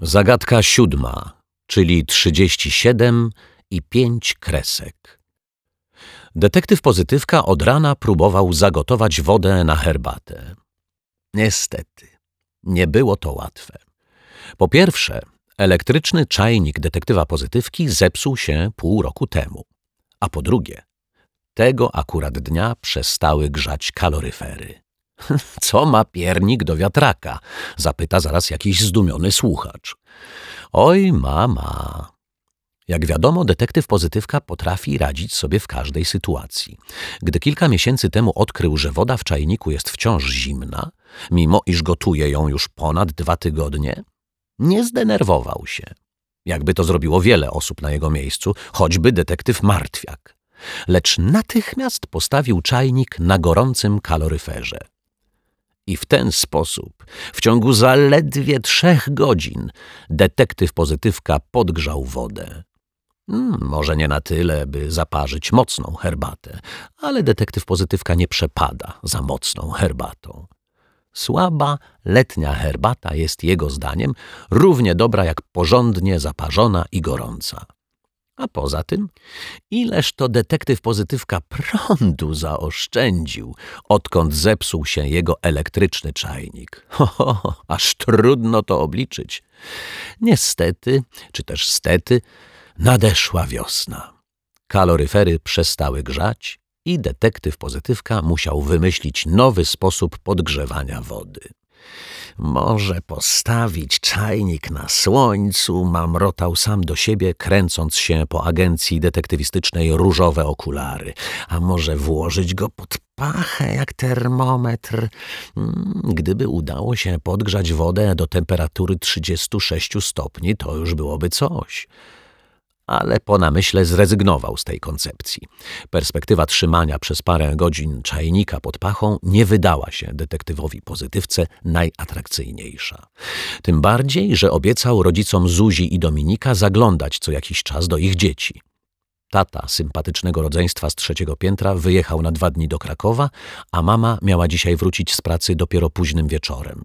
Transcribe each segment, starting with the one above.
Zagadka siódma, czyli 37 i pięć kresek. Detektyw Pozytywka od rana próbował zagotować wodę na herbatę. Niestety, nie było to łatwe. Po pierwsze, elektryczny czajnik detektywa Pozytywki zepsuł się pół roku temu. A po drugie, tego akurat dnia przestały grzać kaloryfery. Co ma piernik do wiatraka? Zapyta zaraz jakiś zdumiony słuchacz. Oj, mama. Jak wiadomo, detektyw pozytywka potrafi radzić sobie w każdej sytuacji. Gdy kilka miesięcy temu odkrył, że woda w czajniku jest wciąż zimna, mimo iż gotuje ją już ponad dwa tygodnie, nie zdenerwował się. Jakby to zrobiło wiele osób na jego miejscu, choćby detektyw Martwiak. Lecz natychmiast postawił czajnik na gorącym kaloryferze. I w ten sposób, w ciągu zaledwie trzech godzin, detektyw pozytywka podgrzał wodę. Hmm, może nie na tyle, by zaparzyć mocną herbatę, ale detektyw pozytywka nie przepada za mocną herbatą. Słaba, letnia herbata jest jego zdaniem równie dobra jak porządnie zaparzona i gorąca. A poza tym, ileż to detektyw pozytywka prądu zaoszczędził, odkąd zepsuł się jego elektryczny czajnik. Ho, ho, ho, aż trudno to obliczyć. Niestety, czy też stety, nadeszła wiosna. Kaloryfery przestały grzać i detektyw pozytywka musiał wymyślić nowy sposób podgrzewania wody. Może postawić czajnik na słońcu, mamrotał sam do siebie, kręcąc się po agencji detektywistycznej różowe okulary. A może włożyć go pod pachę jak termometr? Hmm, gdyby udało się podgrzać wodę do temperatury 36 stopni, to już byłoby coś ale po namyśle zrezygnował z tej koncepcji. Perspektywa trzymania przez parę godzin czajnika pod pachą nie wydała się detektywowi pozytywce najatrakcyjniejsza. Tym bardziej, że obiecał rodzicom Zuzi i Dominika zaglądać co jakiś czas do ich dzieci. Tata sympatycznego rodzeństwa z trzeciego piętra wyjechał na dwa dni do Krakowa, a mama miała dzisiaj wrócić z pracy dopiero późnym wieczorem.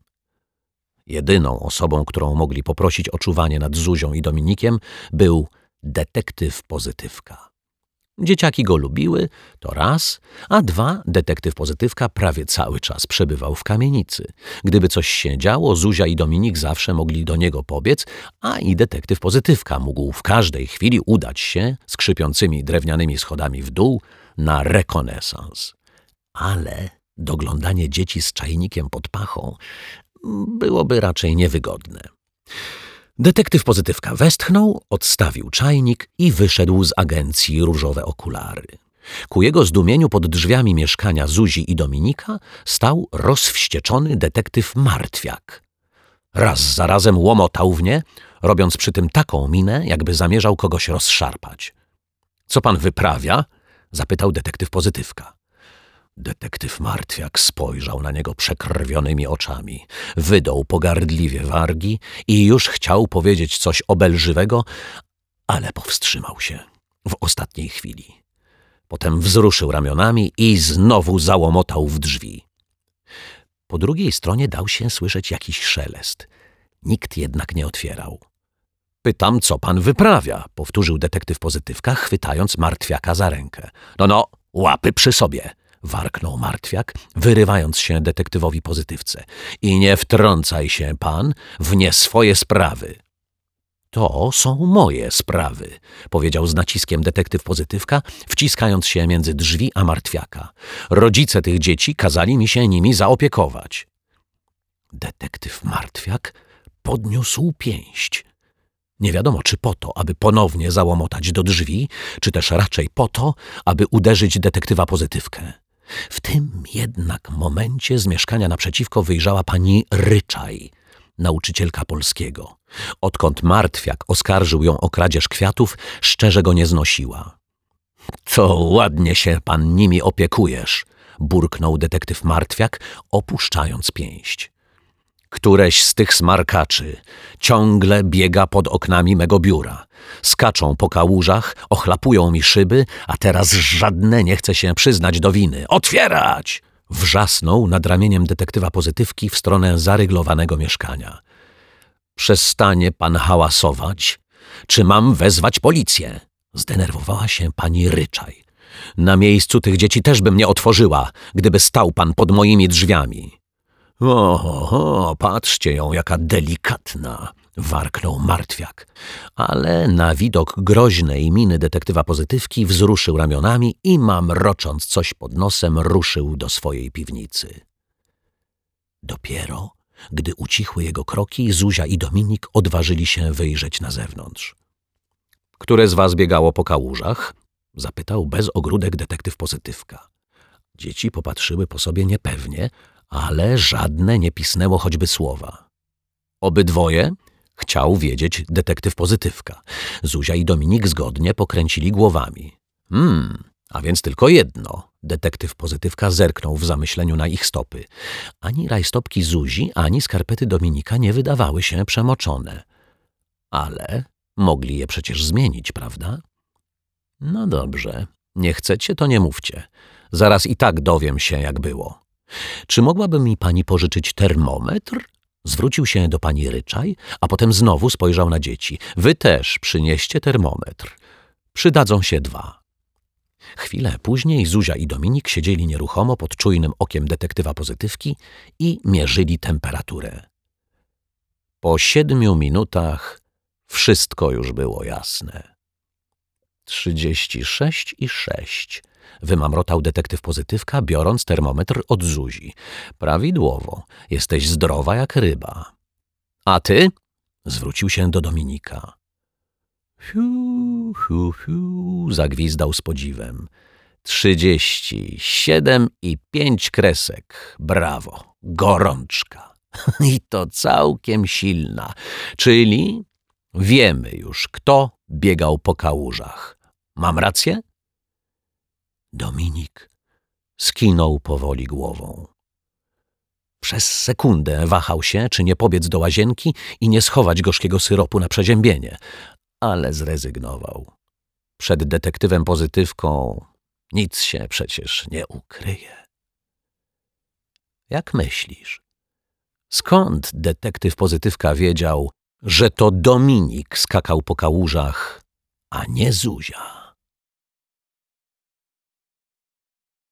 Jedyną osobą, którą mogli poprosić o czuwanie nad Zuzią i Dominikiem, był detektyw pozytywka. Dzieciaki go lubiły, to raz, a dwa, detektyw pozytywka prawie cały czas przebywał w kamienicy. Gdyby coś się działo, Zuzia i Dominik zawsze mogli do niego pobiec, a i detektyw pozytywka mógł w każdej chwili udać się skrzypiącymi drewnianymi schodami w dół na rekonesans. Ale doglądanie dzieci z czajnikiem pod pachą byłoby raczej niewygodne. Detektyw pozytywka westchnął, odstawił czajnik i wyszedł z agencji różowe okulary. Ku jego zdumieniu pod drzwiami mieszkania Zuzi i Dominika stał rozwścieczony detektyw Martwiak. Raz za razem łomotał w nie, robiąc przy tym taką minę, jakby zamierzał kogoś rozszarpać. — Co pan wyprawia? — zapytał detektyw pozytywka. Detektyw Martwiak spojrzał na niego przekrwionymi oczami, wydał pogardliwie wargi i już chciał powiedzieć coś obelżywego, ale powstrzymał się w ostatniej chwili. Potem wzruszył ramionami i znowu załomotał w drzwi. Po drugiej stronie dał się słyszeć jakiś szelest. Nikt jednak nie otwierał. Pytam, co pan wyprawia, powtórzył detektyw pozytywka, chwytając martwiaka za rękę. No, no, łapy przy sobie warknął martwiak, wyrywając się detektywowi pozytywce. I nie wtrącaj się pan w nie swoje sprawy. To są moje sprawy, powiedział z naciskiem detektyw pozytywka, wciskając się między drzwi a martwiaka. Rodzice tych dzieci kazali mi się nimi zaopiekować. Detektyw martwiak podniósł pięść. Nie wiadomo, czy po to, aby ponownie załomotać do drzwi, czy też raczej po to, aby uderzyć detektywa pozytywkę. W tym jednak momencie z mieszkania naprzeciwko wyjrzała pani Ryczaj, nauczycielka polskiego. Odkąd martwiak oskarżył ją o kradzież kwiatów, szczerze go nie znosiła. Co ładnie się pan nimi opiekujesz, burknął detektyw martwiak, opuszczając pięść. Któreś z tych smarkaczy ciągle biega pod oknami mego biura. Skaczą po kałużach, ochlapują mi szyby, a teraz żadne nie chce się przyznać do winy. Otwierać! Wrzasnął nad ramieniem detektywa pozytywki w stronę zaryglowanego mieszkania. Przestanie pan hałasować, czy mam wezwać policję? Zdenerwowała się pani Ryczaj. Na miejscu tych dzieci też bym nie otworzyła, gdyby stał pan pod moimi drzwiami. O, o, patrzcie ją, jaka delikatna, warknął martwiak. Ale na widok groźnej miny detektywa pozytywki wzruszył ramionami i mamrocząc coś pod nosem ruszył do swojej piwnicy. Dopiero, gdy ucichły jego kroki, Zuzia i Dominik odważyli się wyjrzeć na zewnątrz. Które z was biegało po kałużach? Zapytał bez ogródek detektyw pozytywka. Dzieci popatrzyły po sobie niepewnie, ale żadne nie pisnęło choćby słowa. Obydwoje? Chciał wiedzieć detektyw pozytywka. Zuzia i Dominik zgodnie pokręcili głowami. Hmm, a więc tylko jedno. Detektyw pozytywka zerknął w zamyśleniu na ich stopy. Ani rajstopki Zuzi, ani skarpety Dominika nie wydawały się przemoczone. Ale mogli je przecież zmienić, prawda? No dobrze, nie chcecie, to nie mówcie. Zaraz i tak dowiem się, jak było. Czy mogłaby mi pani pożyczyć termometr? Zwrócił się do pani Ryczaj, a potem znowu spojrzał na dzieci. Wy też przynieście termometr. Przydadzą się dwa. Chwilę później Zuzia i Dominik siedzieli nieruchomo pod czujnym okiem detektywa pozytywki i mierzyli temperaturę. Po siedmiu minutach wszystko już było jasne. Trzydzieści sześć i sześć. Wymamrotał detektyw pozytywka, biorąc termometr od Zuzi. Prawidłowo. Jesteś zdrowa jak ryba. A ty? Zwrócił się do Dominika. Fiu, fiu, fiu, zagwizdał z podziwem. Trzydzieści siedem i pięć kresek. Brawo. Gorączka. I to całkiem silna. Czyli wiemy już, kto biegał po kałużach. Mam rację? Dominik skinął powoli głową. Przez sekundę wahał się, czy nie pobiec do łazienki i nie schować gorzkiego syropu na przeziębienie, ale zrezygnował. Przed detektywem pozytywką nic się przecież nie ukryje. Jak myślisz? Skąd detektyw pozytywka wiedział, że to Dominik skakał po kałużach, a nie Zuzia?